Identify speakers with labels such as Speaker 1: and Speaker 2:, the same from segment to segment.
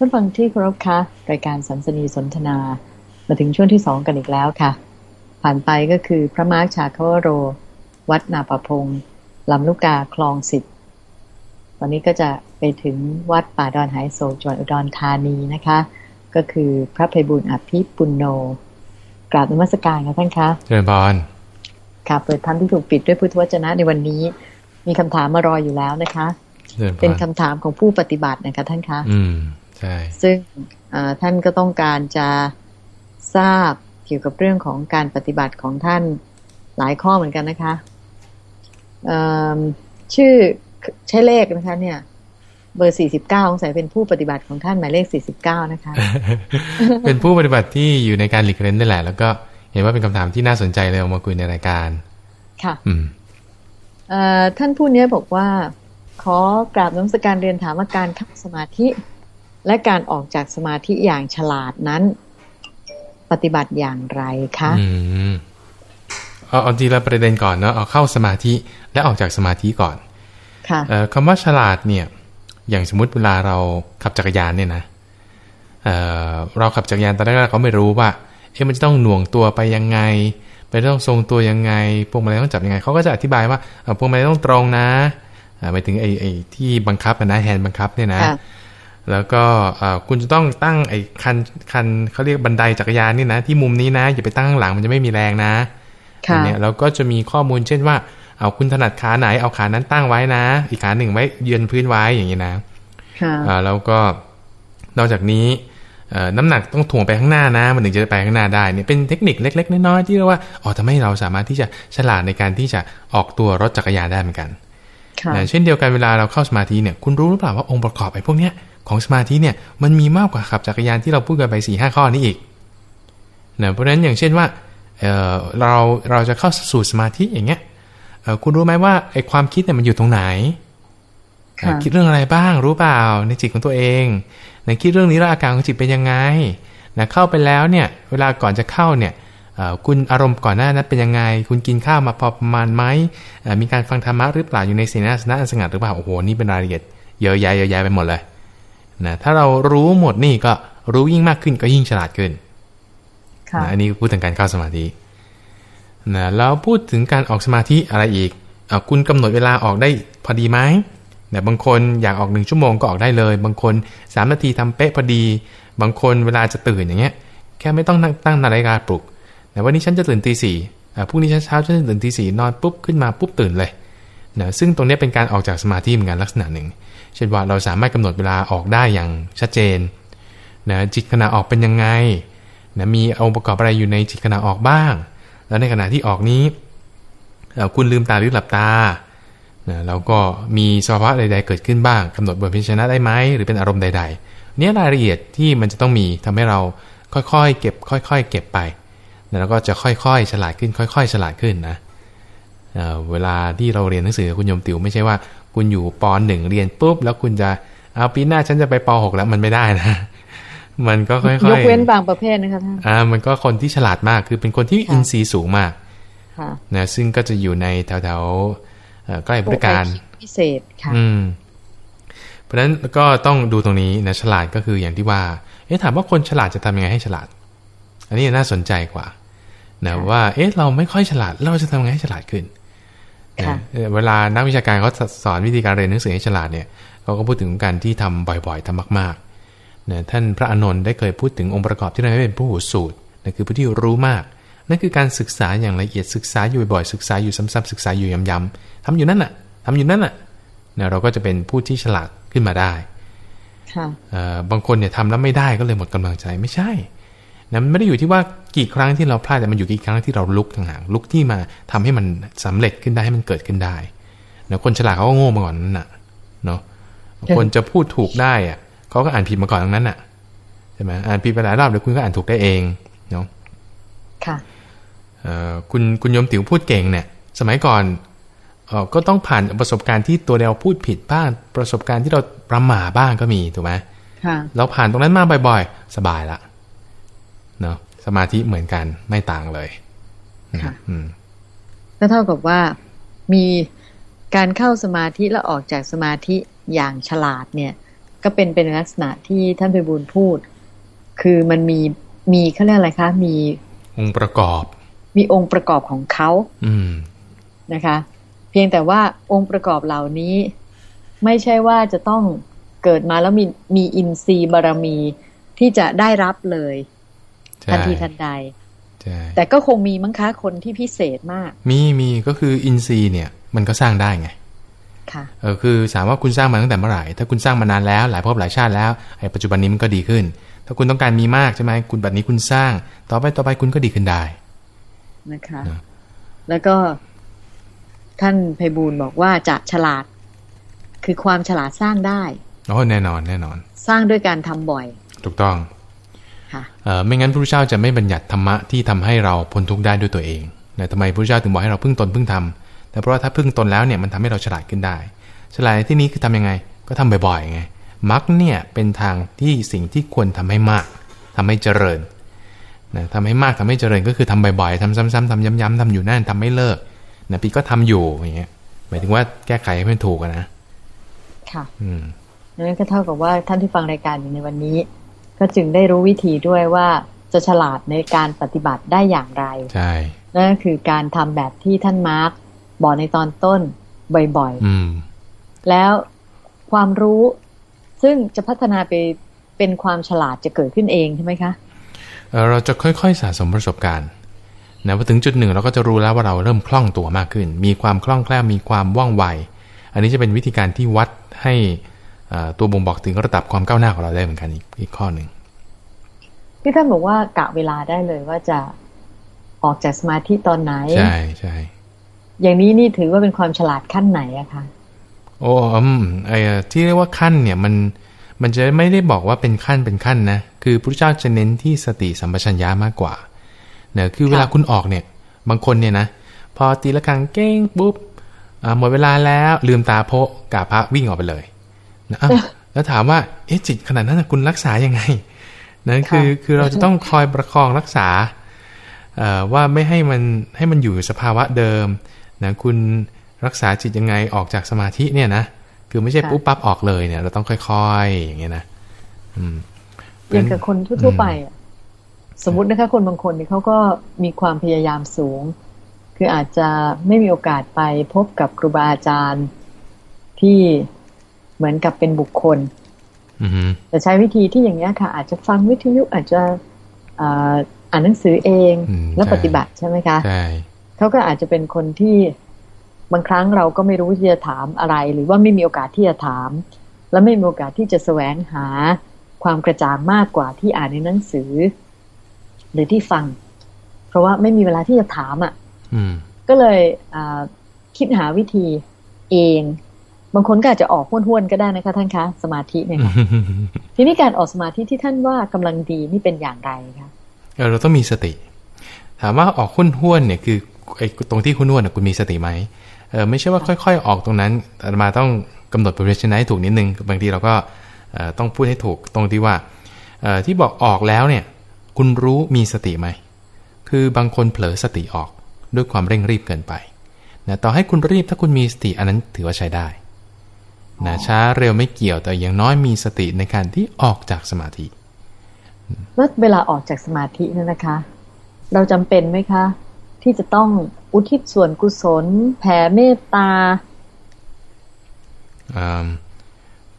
Speaker 1: ท่านฟังที่เคารพคะรายการสันสนีสนทนา มาถึงช่วงที่สองกันอีกแล้วค่ะ ผ่านไปก็คือพระมาร์คชาคาวโร วัดนาประพงลำลูกกาคลองสิทธิ์วันนี้ก็จะไปถึงวัดป่าดอนหายโศกจังหวัดอุดรธานีนะคะ ก็คือพระภัยบุญอภิปุณโญกราบนมัสการค่ะท่านคะ
Speaker 2: เจริญพร
Speaker 1: ค่ะเปิดธรรมที่ถูกปิดด้วยพุทธวจนะในวันนี้ มีคำถามมารออยู่แล้วนะคะ เป็นคำถามของผู้ปฏิบัตินะคะท่านคะ
Speaker 2: อืม ใช่
Speaker 1: ซึ่งท่านก็ต้องการจะทราบเกี่ยวกับเรื่องของการปฏิบัติของท่านหลายข้อเหมือนกันนะคะชื่อใช้เลขนะคะ เนี่ยเบอร์สี่สิบเก้าสงสัยเป็นผู้ปฏิบัติของท่านหมายเลขสี่สิบเก้านะคะ
Speaker 2: เป็นผู้ปฏิบัติที่อยู่ในการหลีกเล่นได้แหละ แล้วก็เห็นว่าเป็นคำถามที่น่าสนใจเลยเอามาคุยในรายการ
Speaker 1: ค่ะ อืมท่านผู้นี้บอกว่า ขอกราบน้ำสการเรียนถามว่าการเข้าสมาธิ และการออกจากสมาธิอย่างฉลาดนั้น ปฏิบัติอย่างไรคะ
Speaker 2: อืมเอาเอาทีละประเด็นก่อนเนาะเอาเข้าสมาธิและออกจากสมาธิก่อนคำว่าฉลาดเนี่ย อย่างสมมุติเวลาเราขับจักรยานเนี่ยนะเเราขับจักรยานตอนแรกเราไม่รู้ว่าเอ๊ะมันจะต้องหน่วงตัวไปยังไงไปต้องทรงตัวยังไงพวงมาลัยต้องจับยังไงเขาก็จะอธิบายว่าพวงมาลัยต้องตรงนะหมายถึงไอ้ไอ้ที่บังคับนะแฮนด์บังคับเนี่ยนะ แล้วก็คุณจะต้องตั้งไอ้คันคันเขาเรียกบันไดจักรยานนี่นะ ที่มุมนี้นะ อย่าไปตั้งข้างหลังมันจะไม่มีแรงนะอันนี้เราก็จะมีข้อมูลเช่นว่าเอาคุณถนัดขาไหนเอาขานั้นตั้งไว้นะ อีกขาหนึ่งไว้ยืนพื้นไว้อย่างนี้นะค่ะแล้วก็นอกจากนี้น้ำหนักต้องถ่วงไปข้างหน้านะ มันถึงจะไปข้างหน้าได้เนี่ยเป็นเทคนิคเล็ก ๆ น้อยๆที่เรียกว่าอ๋อทำให้เราสามารถที่จะฉลาดในการที่จะออกตัวรถจักรยานได้เหมือนกันเช่นเดียวกันเวลาเราเข้าสมาธิเนี่ยคุณรู้หรือเปล่าว่าองค์ประกอบไอ้พวกเนี้ย ของสมาธิเนี่ยมันมีมากกว่าขับจักรยานที่เราพูดกันไปสี่ห้าข้อนี้อีกนะเพราะฉะนั้นอย่างเช่นว่าเเราเราจะเข้าสู่สมาธิอย่างเงี้ยคุณรู้ไหมว่าไอ้ความคิดเนี่ยมันอยู่ตรงไหน คิดเรื่องอะไรบ้างรู้เปล่าในจิตของตัวเองในคิดเรื่องนี้แล้วอาการของจิตเป็นยังไงนะเข้าไปแล้วเนี่ยเวลาก่อนจะเข้าเนี่ยคุณอารมณ์ก่อนหน้านั้นเป็นยังไง คุณกินข้าวมาพอประมาณไหมมีการฟังธรรมะหรือเปล่าอยู่ในเสนาสนะสงัดหรือเปล่าโอ้โหนี่เป็นรายละเอียดเยอะแยะเยอะแยะไปหมดเลย นะถ้าเรารู้หมดนี่ก็รู้ยิ่งมากขึ้นก็ยิ่งฉลาดขึ้นนะอันนี้พูดถึงการเข้าสมาธินะแล้วพูดถึงการออกสมาธิอะไรอีกอคุณกำหนดเวลาออกได้พอดีไหมเนี่ยบางคนอยากออกหนึ่งชั่วโมงก็ออกได้เลย บางคนสามนาทีทำเป๊ะพอดี บางคนเวลาจะตื่นอย่างเงี้ย แค่ไม่ต้องตั้งนาฬิกาปลุกแต่วันนี้ฉันจะตื่นตีสี่พรุ่งนี้เช้าฉันจะตื่นตีสี่นอนปุ๊บขึ้นมาปุ๊บตื่นเลย นะซึ่งตรงนี้เป็นการออกจากสมาธิเหมือนกันลักษณะหนึ่ง เช่นว่าเราสามารถกำหนดเวลาออกได้อย่างชัดเจนนะจิตขณะออกเป็นยังไงนะมีองค์ประกอบอะไรอยู่ในจิตขณะออกบ้าง แล้วในขณะที่ออกนี้ คุณลืมตาหรือหลับตาแล้วก็มีสภาวะใด ๆ เกิดขึ้นบ้างกำหนดบทพิจารณาได้ไหมหรือเป็นอารมณ์ใด ๆ เนี่ยรายละเอียดที่มันจะต้องมีทำให้เราค่อยๆ เก็บ ค่อย ๆ เก็บไป แล้วก็จะค่อยๆ ฉลาดขึ้น ค่อย ๆ ฉลาดขึ้นนะ เวลาที่เราเรียนหนังสือคุณยมติวไม่ใช่ว่า คุณอยู่ปหนึ่งเรียนปุ๊บ แล้วคุณจะเอาปีหน้าฉันจะไปปหกแล้วมันไม่ได้นะ มันก็ค่อยๆ
Speaker 1: ยกเว้นบางประเภทนะคะท่าน
Speaker 2: อ่ามันก็คนที่ฉลาดมากคือเป็นคนที่อินทรีย์สูงมากนะซึ่งก็จะอยู่ในแถวๆใกล้บริการ
Speaker 1: พิเศษค่ะ
Speaker 2: อืมเพราะฉะนั้นก็ต้องดูตรงนี้นะฉลาดก็คืออย่างที่ว่า เอ๊ะถามว่าคนฉลาดจะทำยังไงให้ฉลาด อันนี้น่าสนใจกว่านะว่า เอ๊ะเราไม่ค่อยฉลาดเราจะทำยังไงให้ฉลาดขึ้น เวลานักวิชาการเขาสอนวิธีการเรียนหนังสือให้ฉลาดเนี่ยเขาก็พูดถึงการที่ทำบ่อยๆทำมากนะท่านพระอานนท์ได้เคยพูดถึงองค์ประกอบที่เราเป็นผู้หูสูตรนั่นคือผู้ที่รู้มาก นั่นคือการศึกษาอย่างละเอียดศึกษาอยู่บ่อยศึกษาอยู่ซ้ำๆศึกษาอยู่ย้ำๆทำอยู่นั่นน่ะทำอยู่นั่นน่ะนะเราก็จะเป็นผู้ที่ฉลาดขึ้นมาได้บางคนเนี่ยทำแล้วไม่ได้ก็เลยหมดกำลังใจไม่ใช่ นะมันไม่ได้อยู่ที่ว่ากี่ครั้งที่เราพลาดแต่มันอยู่กี่ครั้งที่เราลุกต่างหากลุกที่มาทำให้มันสำเร็จขึ้นได้ให้มันเกิดขึ้นได้นะคนฉลาดเขาก็โง่มาก่อนนั่นน่ะเนาะคนจะพูดถูกได้อะเขาก็อ่านผิดมาก่อนทั้งนั้นน่ะใช่ไหมอ่านผิดไปหลายรอบเดี๋ยวคุณก็อ่านถูกได้เองเนาะ
Speaker 1: ค่ะ
Speaker 2: คุณคุณยมติ๋วพูดเก่งเนี่ย สมัยก่อนออก็ต้องผ่านประสบการณ์ที่ตัวเราพูดผิดบ้างประสบการณ์ที่เราประมาบ้างก็มีถูกไหมเราผ่านตรงนั้นมาบ่อย ๆ สบายละ เนาะสมาธิเหมือนกันไม่ต่างเลย
Speaker 1: ค่ะก็เท่ากับว่ามีการเข้าสมาธิแล้วออกจากสมาธิอย่างฉลาดเนี่ย ก็เป็นเป็นลักษณะที่ท่านไปบูลพูด คือมันมีมีเขาเรียกอะไรคะมี
Speaker 2: องค์ประกอบ
Speaker 1: มีองค์ประกอบของเขา
Speaker 2: อืม
Speaker 1: นะคะ เพียงแต่ว่าองค์ประกอบเหล่านี้ ไม่ใช่ว่าจะต้องเกิดมาแล้วมีมีอินทรีย์บารรมีที่จะได้รับเลย ทันทีทันใดแต่ก็คงมีมั้งคะคนที่พิเศษมาก
Speaker 2: มีมีก็คืออินทรีย์เนี่ย มันก็สร้างได้ไง
Speaker 1: ค่ะ
Speaker 2: เออคือสามว่าคุณสร้างมาตั้งแต่เมื่อไหร่ ถ้าคุณสร้างมานานแล้ว หลายภพหลายชาติแล้วไอ้ปัจจุบันนี้มันก็ดีขึ้น ถ้าคุณต้องการมีมากใช่ไหมคุณแบบนี้คุณสร้าง ต่อไปต่อไปคุณก็ดีขึ้นได้
Speaker 1: นะคะ แล้วก็ท่านไพบูลบอกว่าจะฉลาด คือความฉลาดสร้างได้
Speaker 2: อ๋อแน่นอนแน่นอน
Speaker 1: สร้างด้วยการทำบ่อย
Speaker 2: ถูกต้อง ไม่งั้นพระพุทธเจ้าจะไม่บัญญัติธรรมะที่ทำให้เราพ้นทุกข์ได้ด้วยตัวเองนะทำไมพระพุทธเจ้าถึงบอกให้เราพึ่งตนพึ่งทำแต่เพราะว่าถ้าพึ่งตนแล้วเนี่ยมันทำให้เราฉลาดขึ้นได้ ฉลาดที่นี้คือทํำยังไง ก็ทำบ่อยๆไงมักเนี่ยเป็นทางที่สิ่งที่ควรทำให้มากทำให้เจริญนะทำให้มากทำให้เจริญก็คือทำบ่อยๆทำซ้ำๆทำย้ำๆทำอยู่นั่นทำไม่เลิกนะปีก็ทำอยู่อย่างเงี้ยหมายถึงว่าแก้ไขให้มันถูกนะ
Speaker 1: ค่ะ อืมนั่นก็เท่ากับว่าท่านที่ฟังรายการอยู่ในวันนี้ ก็จึงได้รู้วิธีด้วยว่าจะฉลาดในการปฏิบัติได้อย่างไร
Speaker 2: ใช่
Speaker 1: นั่นคือการทำแบบที่ท่านมาร์กบอกในตอนต้นบ่อยๆแล้วความรู้ซึ่งจะพัฒนาไปเป็นความฉลาดจะเกิดขึ้นเองใช่ไหมคะ
Speaker 2: เราจะค่อยๆสะสมประสบการณ์นะพอถึงจุดหนึ่งเราก็จะรู้แล้วว่าเราเริ่มคล่องตัวมากขึ้น มีความคล่องแคล่วมีความว่องไว อันนี้จะเป็นวิธีการที่วัดให้ ตัวบ่งบอกถึงระดับความก้าวหน้าของเราได้เหมือนกันอีกอีกข้อหนึ่ง
Speaker 1: ที่ท่านบอกว่ากะเวลาได้เลยว่าจะออกจากสมาธิตอนไหน
Speaker 2: ใช่ใช่
Speaker 1: อย่างนี้นี่ถือว่าเป็นความฉลาดขั้นไหนอะคะ
Speaker 2: โอ้อืมไอ้ที่เรียกว่าขั้นเนี่ยมันมันจะไม่ได้บอกว่าเป็นขั้นเป็นขั้นนะคือพระเจ้าจะเน้นที่สติสัมปชัญญะมากกว่าเนี่ยคือเวลาคุณออกเนี่ย บางคนเนี่ยนะพอตีละครังเก้งปุ๊บหมดเวลาแล้วลืมตาโพกาพระวิ่งออกไปเลย นะแล้วถามว่าเอ๊ะจิตขนาดนั้นคุณรักษายังไงนั่นคือคือเราจะต้องคอยประคองรักษาว่าไม่ให้มันให้มันอยู่สภาวะเดิมนะคุณรักษาจิตยังไงออกจากสมาธิเนี่ยนะคือไม่ใช่ปุ๊บปั๊บออกเลยเนี่ย เราต้องค่อยๆอย่างเงี้ยนะ
Speaker 1: อืมอย่างกับคนทั่วไปสมมตินะคะ คนบางคนนี่เขาก็มีความพยายามสูง คืออาจจะไม่มีโอกาสไปพบกับครูบาอาจารย์ที่ เหมือนกับเป็นบุคคลแต่ใช้วิธีที่อย่างนี้ค่ะ อาจจะฟังวิทยุอาจจะอ่านหนังสือเองแล้วปฏิบัติใช่ไหมคะใช่เขาก็อาจจะเป็นคนที่บางครั้งเราก็ไม่รู้ที่จะถามอะไร หรือว่าไม่มีโอกาสที่จะถาม และไม่มีโอกาสที่จะแสวงหาความกระจ่างมากกว่าที่อ่านในหนังสือ หรือที่ฟัง เพราะว่าไม่มีเวลาที่จะถามอะ่ะก็เลยคิดหาวิธีเอง บางคนก็อาจจะออกห้วนๆก็ได้นะคะท่านคะสมาธิเนี่ยทีนี้การออกสมาธิที่ท่านว่ากำลังดีนี่เป็นอย่างไรคะ
Speaker 2: เราต้องมีสติ ถามว่าออกห้วนๆเนี่ยคือไอ้ตรงที่ห้วนๆคุณมีสติไหมเออไม่ใช่ว่าค่อย ๆ ออกตรงนั้นแต่มาต้องกำหนด position ให้ถูกนิดนึงบางทีเราก็ต้องพูดให้ถูกตรงที่ว่าที่บอกออกแล้วเนี่ย คุณรู้มีสติไหมคือบางคนเผลอสติออกด้วยความเร่งรีบเกินไปนะต่อให้คุณรีบถ้าคุณมีสติอันนั้นถือว่าใช้ได้ นะช้าเร็วไม่เกี่ยวแต่อย่างน้อยมีสติในการที่ออกจากสมาธิ
Speaker 1: เมื่อเวลาออกจากสมาธินั่นนะคะ เราจำเป็นไหมคะ ที่จะต้องอุทิศส่วนกุศล แผ่เมตตา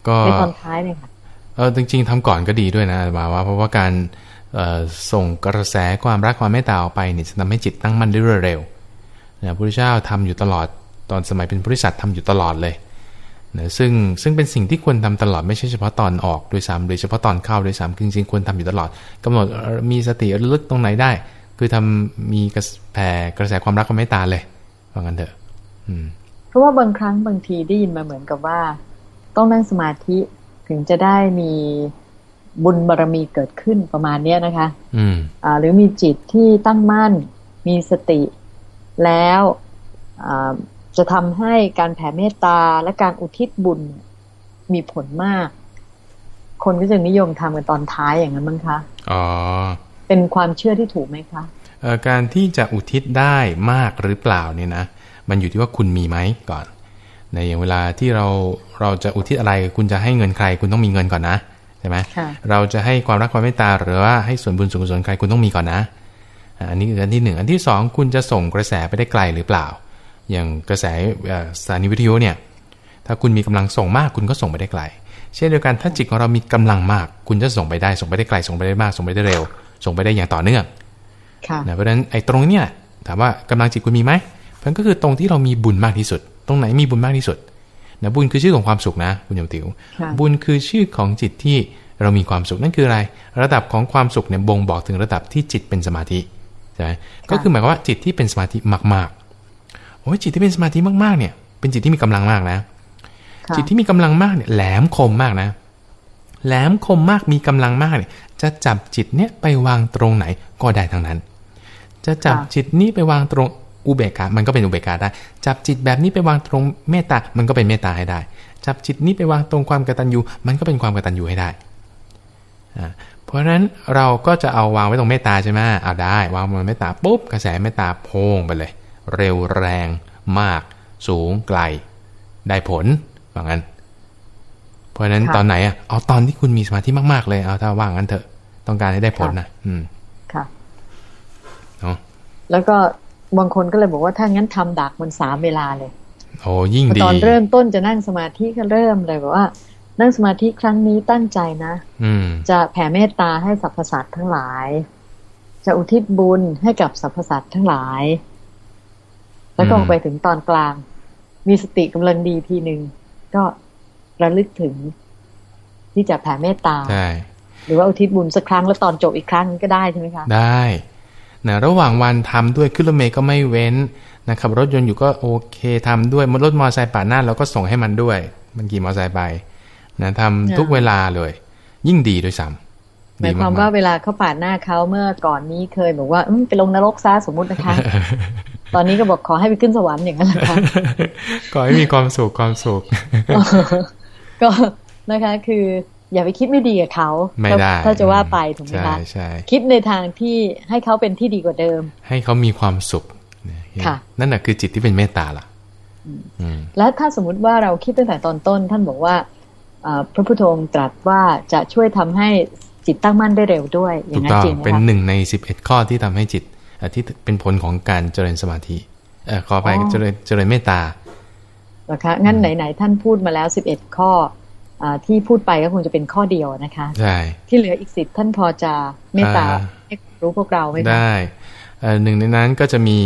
Speaker 2: ก็
Speaker 1: ในตอนท้ายเนี่ยค่ะ
Speaker 2: เออจริง ๆทำก่อนก็ดีด้วยนะมาว่าเพราะว่าการส่งกระแสความรักความเมตตาออกไปเนี่ยจะทำให้จิตตั้งมั่นได้รวดเร็วนะพระพุทธเจ้าทำอยู่ตลอดตอนสมัยเป็นบริษัททำอยู่ตลอดเลย นะซึ่งซึ่งเป็นสิ่งที่ควรทำตลอดไม่ใช่เฉพาะตอนออกโดยซ้ำโดยเฉพาะตอนเข้าโดยซ้ำจริงๆควรทำอยู่ตลอดกำหนดมีสติระลึกตรงไหนได้ คือทำมีกระแผ่กระแสความรักความเมตตาเลยว่างั้นเถอะ
Speaker 1: เพราะว่าบางครั้งบางทีได้ยินมาเหมือนกับว่า ต้องนั่งสมาธิถึงจะได้มีบุญบารรมีเกิดขึ้นประมาณเนี้ยนะคะ
Speaker 2: อืม
Speaker 1: อ่า หรือมีจิตที่ตั้งมั่น มีสติแล้วอ่า จะทำให้การแผ่เมตตาและการอุทิศบุญมีผลมาก คนก็จะนิยมทำกันตอนท้ายอย่างนั้นมั้งคะ
Speaker 2: อ๋อ
Speaker 1: เป็นความเชื่อที่ถูกไหมคะ
Speaker 2: การที่จะอุทิศได้มากหรือเปล่าเนี่ยนะมันอยู่ที่ว่าคุณมีไหมก่อนในอย่างเวลาที่เราเราจะอุทิศอะไร คุณจะให้เงินใคร คุณต้องมีเงินก่อนนะใช่ไหมเราจะให้ความรักความเมตตาหรือว่าให้ส่วนบุญส่วนกุศลใครคุณต้องมีก่อนนะ อันนี้คืออันที่หนึ่งอันที่สองคุณจะส่งกระแสไปได้ไกลหรือเปล่า อย่างกระแสสถานีวิทยุเนี่ยถ้าคุณมีกำลังส่งมากคุณก็ส่งไปได้ไกล เช่นเดียวกันถ้าจิตของเรามีกำลังมาก คุณจะส่งไปได้ส่งไปได้ไกล ส่งไปได้มาก ส่งไปได้เร็ว ส่งไปได้อย่างต่อเนื่องนะเพราะฉะนั้นไอ้ตรงนี้ถามว่ากำลังจิตคุณมีไหมมันก็คือตรงที่เรามีบุญมากที่สุด ตรงไหนมีบุญมากที่สุดนะบุญคือชื่อของความสุขนะ คุณยมติวบุญคือชื่อของจิตที่เรามีความสุขนั่นคืออะไร ระดับของความสุขเนี่ยบ่งบอกถึงระดับที่จิตเป็นสมาธิใช่ไหมก็คือหมายความว่าจิตที่เป็นสมาธิมากๆ โอ้ยจิตที่เป็นสมาธิมากๆเนี่ย เป็นจิตที่มีกำลังมากนะ จิตที่มีกำลังมากเนี่ยแหลมคมมากนะ แหลมคมมากมีกำลังมากเนี่ย จะจับจิตเนี่ยไปวางตรงไหนก็ได้ทั้งนั้น จะจับจิตนี้ไปวางตรงอุเบกขา มันก็เป็นอุเบกขาได้ จับจิตแบบนี้ไปวางตรงเมตตา มันก็เป็นเมตตาให้ได้ จับจิตนี้ไปวางตรงความกตัญญู มันก็เป็นความกตัญญูให้ได้ เพราะฉะนั้นเราก็จะเอาวางไว้ตรงเมตตาใช่ไหมเอาได้ วางบนเมตตาปุ๊บกระแสเมตตาโพงไปเลย เร็วแรง มาก สูงไกล ได้ผลว่างั้น เพราะฉะนั้นตอนไหนอะเอาตอนที่คุณมีสมาธิมากๆเลยเอาถ้าว่างงั้นเถอะ ต้องการให้ได้ผลนะอืม
Speaker 1: ค่ะเนาะแล้วก็บางคนก็เลยบอกว่าถ้างั้นทำดักมันสามเวลาเลย
Speaker 2: โอ้ยิ่งดี
Speaker 1: ตอนเริ่มต้นจะนั่งสมาธิก็เริ่มเลยบอกว่า นั่งสมาธิครั้งนี้ตั้งใจนะ
Speaker 2: อื
Speaker 1: จะแผ่เมตตาให้สรรพสัตว์ทั้งหลาย จะอุทิศบุญให้กับสรรพสัตว์ทั้งหลาย แล้วก็ไปถึงตอนกลาง มีสติกำลังดีทีหนึ่งก็ระลึกถึงที่จะแผ่เมตตา
Speaker 2: ใช่
Speaker 1: หรือว่าอุทิศบุญสักครั้งแล้วตอนจบอีกครั้งก็ได้ใช่ไหมคะ
Speaker 2: ได้นะระหว่างวันทำด้วยขึ้นรถเมย์ก็ไม่เว้นนะครับรถยนต์อยู่ก็โอเคทำด้วยรถมอเตอร์ไซค์ป่าหน้าเราก็ส่งให้มันด้วย มันกี่มอเตอร์ไซค์ไปนะทำทุกเวลาเลย ยิ่งดีด้วยซ้ำ
Speaker 1: หมายความว่าเวลาเขาปาดหน้าเขาเมื่อก่อนนี้เคยบอกว่าไปลงนรกซะสมมุตินะคะ ตอนนี้ก็บอกขอให้ไปขึ้นสวรรค์อย่างนั้นแหละค่ะ
Speaker 2: ขอให้มีความสุขความสุข
Speaker 1: ก็นะคะคืออย่าไปคิดไม่ดีกับเขา
Speaker 2: ไม่ได้
Speaker 1: ถ้าจะว่าไปถูกไหมคะ
Speaker 2: ใช่
Speaker 1: คิดในทางที่ให้เขาเป็นที่ดีกว่าเดิม
Speaker 2: ให้เขามีความสุขค่ะนั่นแหะคือจิตที่เป็นเมตตาล่ะ
Speaker 1: และถ้าสมมุติว่าเราคิดตั้งแต่ตอนต้น ท่านบอกว่าพระพุทธองค์ตรัสว่าจะช่วยทำให้จิตตั้งมั่นได้เร็วด้วย อย่างนั้นจริงไหม
Speaker 2: เป็นหนึ่งในสิบเอ็ดข้อที่ทำให้จิต ที่เป็นผลของการเจริญสมาธิเออขอไปเจริญเจริญเมตตา
Speaker 1: นะคะงั้นไหนๆท่านพูดมาแล้วสิบเอ็ดข้อที่พูดไปก็คงจะเป็นข้อเดียวนะคะ
Speaker 2: ใช่
Speaker 1: ที่เหลืออีกสิบท่านพอจะเมตตาให้รู้พวกเราไหม
Speaker 2: ได้หนึ่งในนั้นก็จะมี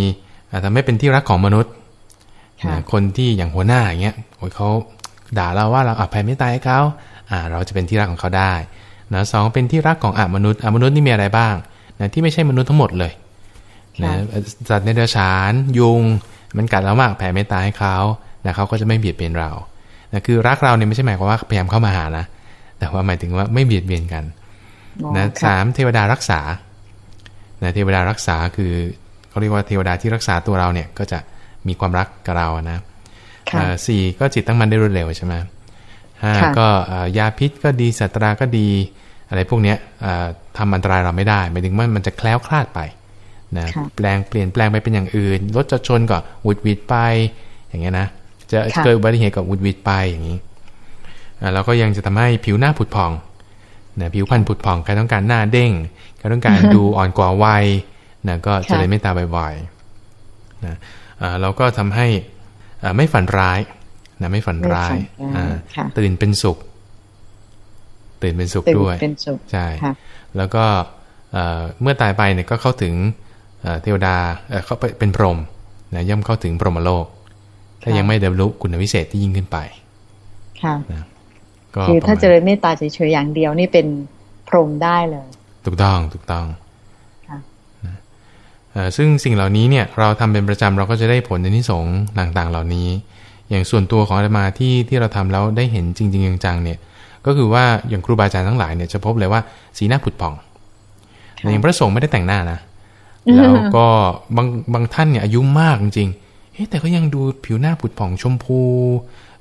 Speaker 2: ทำให้เป็นที่รักของมนุษย์คนที่อย่างหัวหน้าอย่างเงี้ยโอ้ยเขาด่าเราว่าเราอภัยไม่ตายให้เขาอ่าเราจะเป็นที่รักของเขาได้นะสองเป็นที่รักของอมนุษย์อมนุษย์นี่มีอะไรบ้างนะที่ไม่ใช่มนุษย์ทั้งหมดเลย นะสัตว์ในเดรัจฉานยุง มันกัดเรามากแผ่เมตตาให้เขานะเขาก็จะไม่เบียดเบียนเรานะคือรักเราเนี่ยไม่ใช่หมายความว่าพยายามเข้ามาหานะแต่ว่าหมายถึงว่าไม่เบียดเบียนกันนะสามเทวดารักษานะเทวดารักษาคือเขาเรียกว่าเทวดาที่รักษาตัวเราเนี่ยก็จะมีความรักกับเรานะสี่ก็จิตตั้งมันได้รวดเร็วใช่ไหมห้าก็ยาพิษก็ดีสัตราก็ดี อะไรพวกเนี้ยทำอันตรายเราไม่ได้หมายถึงว่ามันจะแคล้วคลาดไป นะแปลงเปลี่ยนแปลงไปเป็นอย่างอื่นรถจะชนก็วุดวิดไป อย่างเงี้ยนะจะเกิดอุบัติเหตุกับวุดวิดไปอย่างนี้แล้วก็ยังจะทำให้ผิวหน้าผุดผ่องนะผิวพรรณผุดผ่องใครต้องการหน้าเด้งใครต้องการดูอ่อนกว่าวัยนะก็จะเลยไม่ตาบ่อยๆนะเราก็ทำให้ไม่ฝันร้ายนะไม่ฝันร้ายตื่นเป็นสุข ตื่นเป็นสุขด้วยใช่แล้วก็เมื่อตายไปเนี่ยก็เข้าถึง เทวดาเขาเป็นพรหมนะย่อมเข้าถึงพรหมโลก ถ้ายังไม่ได้บรรลุคุณวิเศษที่ยิ่งขึ้นไป
Speaker 1: ค่ะคือถ้าเจริญเมตตาเฉยๆอย่างเดียวนี่เป็นพรหมได้เลย
Speaker 2: ถูกต้องถูกต้องซึ่งสิ่งเหล่านี้เนี่ยเราทำเป็นประจำเราก็จะได้ผลในนิสงต่างๆ เหล่านี้ อย่างส่วนตัวของอาตมาที่ที่เราทำแล้วได้เห็นจริงๆจังๆเนี่ย ก็คือว่าอย่างครูบาอาจารย์ทั้งหลายเนี่ยจะพบเลยว่าสีหน้าผุดผ่องอย่างพระสงฆ์ไม่ได้แต่งหน้านะ แล้วก็บางบางท่านเนี่ยอายุมากจริงเฮ้แต่ก็ยังดูผิวหน้าผุดผ่องชมพู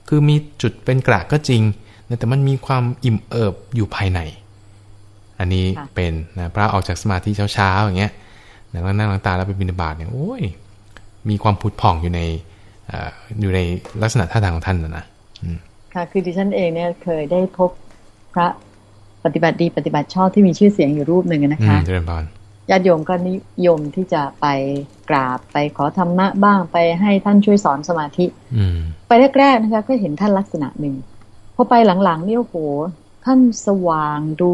Speaker 2: คือมีจุดเป็นกระก็จริง แต่มันมีความอิ่มเอิบอยู่ภายใน อันนี้เป็นนะพระออกจากสมาธิเช้าๆอย่างเงี้ยแล้วนั่งลังตาแล้วไปบินบาตเนี่ยโอ้ย มีความผุดผ่องอยู่ในอยู่ในลักษณะท่าทางของท่านนะนะ
Speaker 1: ค่ะคือดิฉันเองเนี่ยเคยได้พบพระปฏิบัติดีปฏิบัติชอบที่มีชื่อเสียงอยู่รูปหนึ่งนะคะเจริญพร ญาติโยมก็นิยมที่จะไปกราบไปขอธรรมะบ้างไปให้ท่านช่วยสอนสมาธิ
Speaker 2: อื
Speaker 1: ไปแรกๆนะคะก็เห็นท่านลักษณะหนึ่งพอไปหลังๆนี่โอ้โหท่านสว่างดู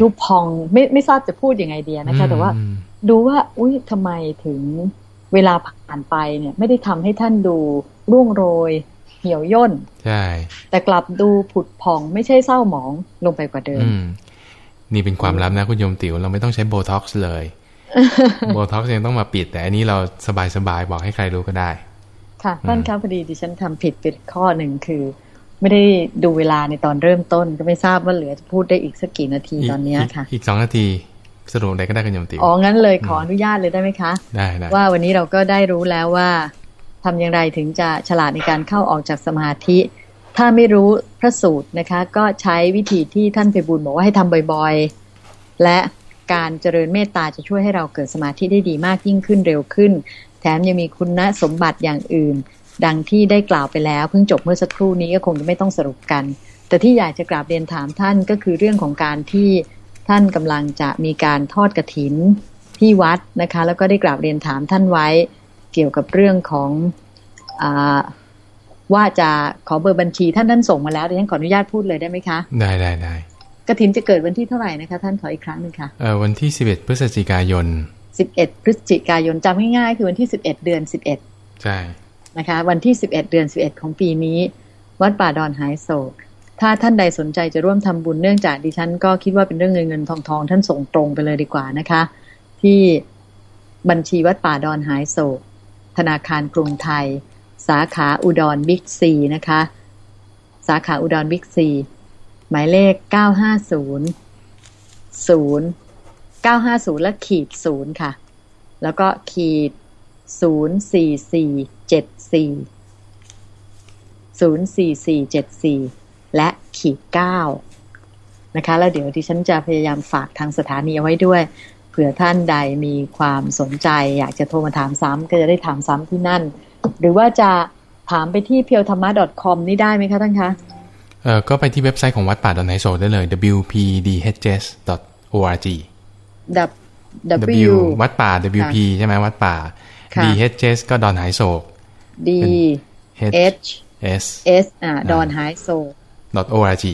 Speaker 1: ดูพองไม่ไม่ทราบจะพูดยังไงเดียนะคะ แต่ว่าดูว่า อุ้ยทำไมถึงเวลาผ่านไปเนี่ย ไม่ได้ทำให้ท่านดูร่วงโรย เหี่ยวย่น
Speaker 2: ใช่
Speaker 1: แต่กลับดูผุดผ่องไม่ใช่เศร้าหมองลงไปกว่าเดิม
Speaker 2: นี่เป็นความลับนะคุณโยมติ๋วเราไม่ต้องใช้โบท็อกซ์เลยโบท็อกซ์ยังต้องมาปิด แต่อันนี้เราสบายๆบอกให้ใครรู้ก็ได้
Speaker 1: ค่ะท่านครับพอดีดิฉันทำผิดเป็นข้อหนึ่งคือ ไม่ได้ดูเวลาในตอนเริ่มต้น ก็ไม่ทราบว่าเหลือจะพูดได้อีกสักกี่นาทีตอนนี้ค่ะ
Speaker 2: อีกสองนาทีสรุปอะไรก็ได้กันโยมติ๋ว
Speaker 1: อ๋อ งั้นเลยขออนุญาตเลยได้ไหมคะ
Speaker 2: ได้ได้
Speaker 1: ว่าวันนี้เราก็ได้รู้แล้วว่าทำอย่างไรถึงจะฉลาดในการเข้าออกจากสมาธิ ถ้าไม่รู้พระสูตรนะคะ ก็ใช้วิธีที่ท่านเพบุญบอกว่าให้ทำบ่อยๆ และการเจริญเมตตาจะช่วยให้เราเกิดสมาธิได้ดีมากยิ่งขึ้นเร็วขึ้น แถมยังมีคุณสมบัติอย่างอื่น ดังที่ได้กล่าวไปแล้ว เพิ่งจบเมื่อสักครู่นี้ก็คงจะไม่ต้องสรุปกัน แต่ที่อยากจะกราบเรียนถามท่านก็คือเรื่องของการที่ท่านกำลังจะมีการทอดกระถินที่วัดนะคะ แล้วก็ได้กราบเรียนถามท่านไว้เกี่ยวกับเรื่องของอ ว่าจะขอเบอร์บัญชีท่านท่านส่งมาแล้วดิฉันขออนุญาตพูดเลยได้ไหมคะ
Speaker 2: ได้ได้ได้
Speaker 1: กระถินจะเกิดวันที่เท่าไหร่นะคะ ท่านขออีกครั้งหนึ่งค่ะ
Speaker 2: เอ่อวันที่สิบเอ็ดพฤศจิกายน
Speaker 1: สิบเอ็ดพฤศจิกายนจำง่ายๆคือวันที่สิบเอ็ดเดือนสิบเอ็ด
Speaker 2: ใช่
Speaker 1: นะคะ วันที่สิบเอ็ดเดือนสิบเอ็ดของปีนี้ วัดป่าดอนหายโศก ถ้าท่านใดสนใจจะร่วมทำบุญเนื่องจากดิฉัน ก็คิดว่าเป็นเรื่องเงินเงินทองทองท่านส่งตรงไปเลยดีกว่านะคะ ที่บัญชีวัดป่าดอนหายโศก ธนาคารกรุงไทย สาขาอุดรบิ๊กซีนะคะ สาขาอุดรบิ๊กซีหมายเลขเก้าห้าศูนย์ศูนย์เก้าห้าศูนย์และขีดศูนย์ค่ะ แล้วก็ขีดศูนย์สี่สี่เจ็ดสี่ศูนย์สี่สี่เจ็ดสี่และขีดเก้านะคะ แล้วเดี๋ยวที่ฉันจะพยายามฝากทางสถานีเอาไว้ด้วยเผื่อท่านใดมีความสนใจ อยากจะโทรมาถามซ้ำก็จะได้ถามซ้ำที่นั่น หรือว่าจะถามไปที่เพียวธรรมะ .com นี่ได้ไหมคะท่านคะ
Speaker 2: เออก็ไปที่เว็บไซต์ของวัดป่าดอนไนโซได้เลย wpdhs.org
Speaker 1: W
Speaker 2: วัดป่า WP ใช่ไหมวัดป่า DHS ก็ดอนหายโศก
Speaker 1: D H
Speaker 2: S
Speaker 1: S อ่าดอนหายโศก
Speaker 2: .org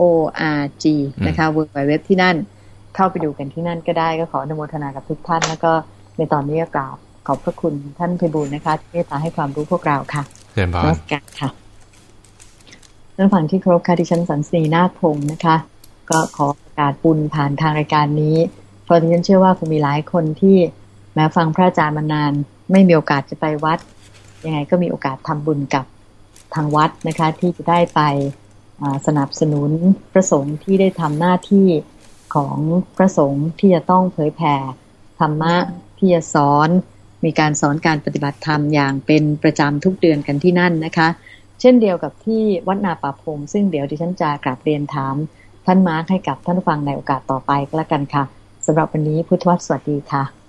Speaker 1: .org นะคะเว็บไว็บที่นั่น เข้าไปดูกันที่นั่นก็ได้ก็ขออนุโมทนากับทุกท่าน แล้วก็ในตอนนี้ก็กล่าว ขอบพระคุณท่านเพบูลนะคะที่เมตตาให้ความรู้พวกเราค่ะ
Speaker 2: เรียนบาน
Speaker 1: กันค่ะท่านฝั่งที่ครบค่ะที่ฉันสันสีนาคพงศ์นะคะ ก็ขอประกาศบุญผ่านทางรายการนี้ เพราะที่ฉันเชื่อว่าคงมีหลายคนที่แม้ฟังพระอาจารย์มานาน ไม่มีโอกาสจะไปวัด ยังไงก็มีโอกาสทำบุญกับทางวัดนะคะ ที่จะได้ไปสนับสนุนพระสงฆ์ที่ได้ทำหน้าที่ของพระสงฆ์ที่จะต้องเผยแผ่ธรรมะที่จะสอน มีการสอนการปฏิบัติธรรมอย่างเป็นประจำทุกเดือนกันที่นั่นนะคะ เช่นเดียวกับที่วัดนาป่าพงซึ่งเดี๋ยวดิฉันจะกราบเรียนถาม ท่านมาร์คให้กับท่านฟังในโอกาสต่อไปก็แล้วกันค่ะสำหรับวันนี้พุทธวัตรสวัสดีค่ะ